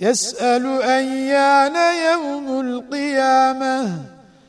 يسأل أيان يوم القيامة؟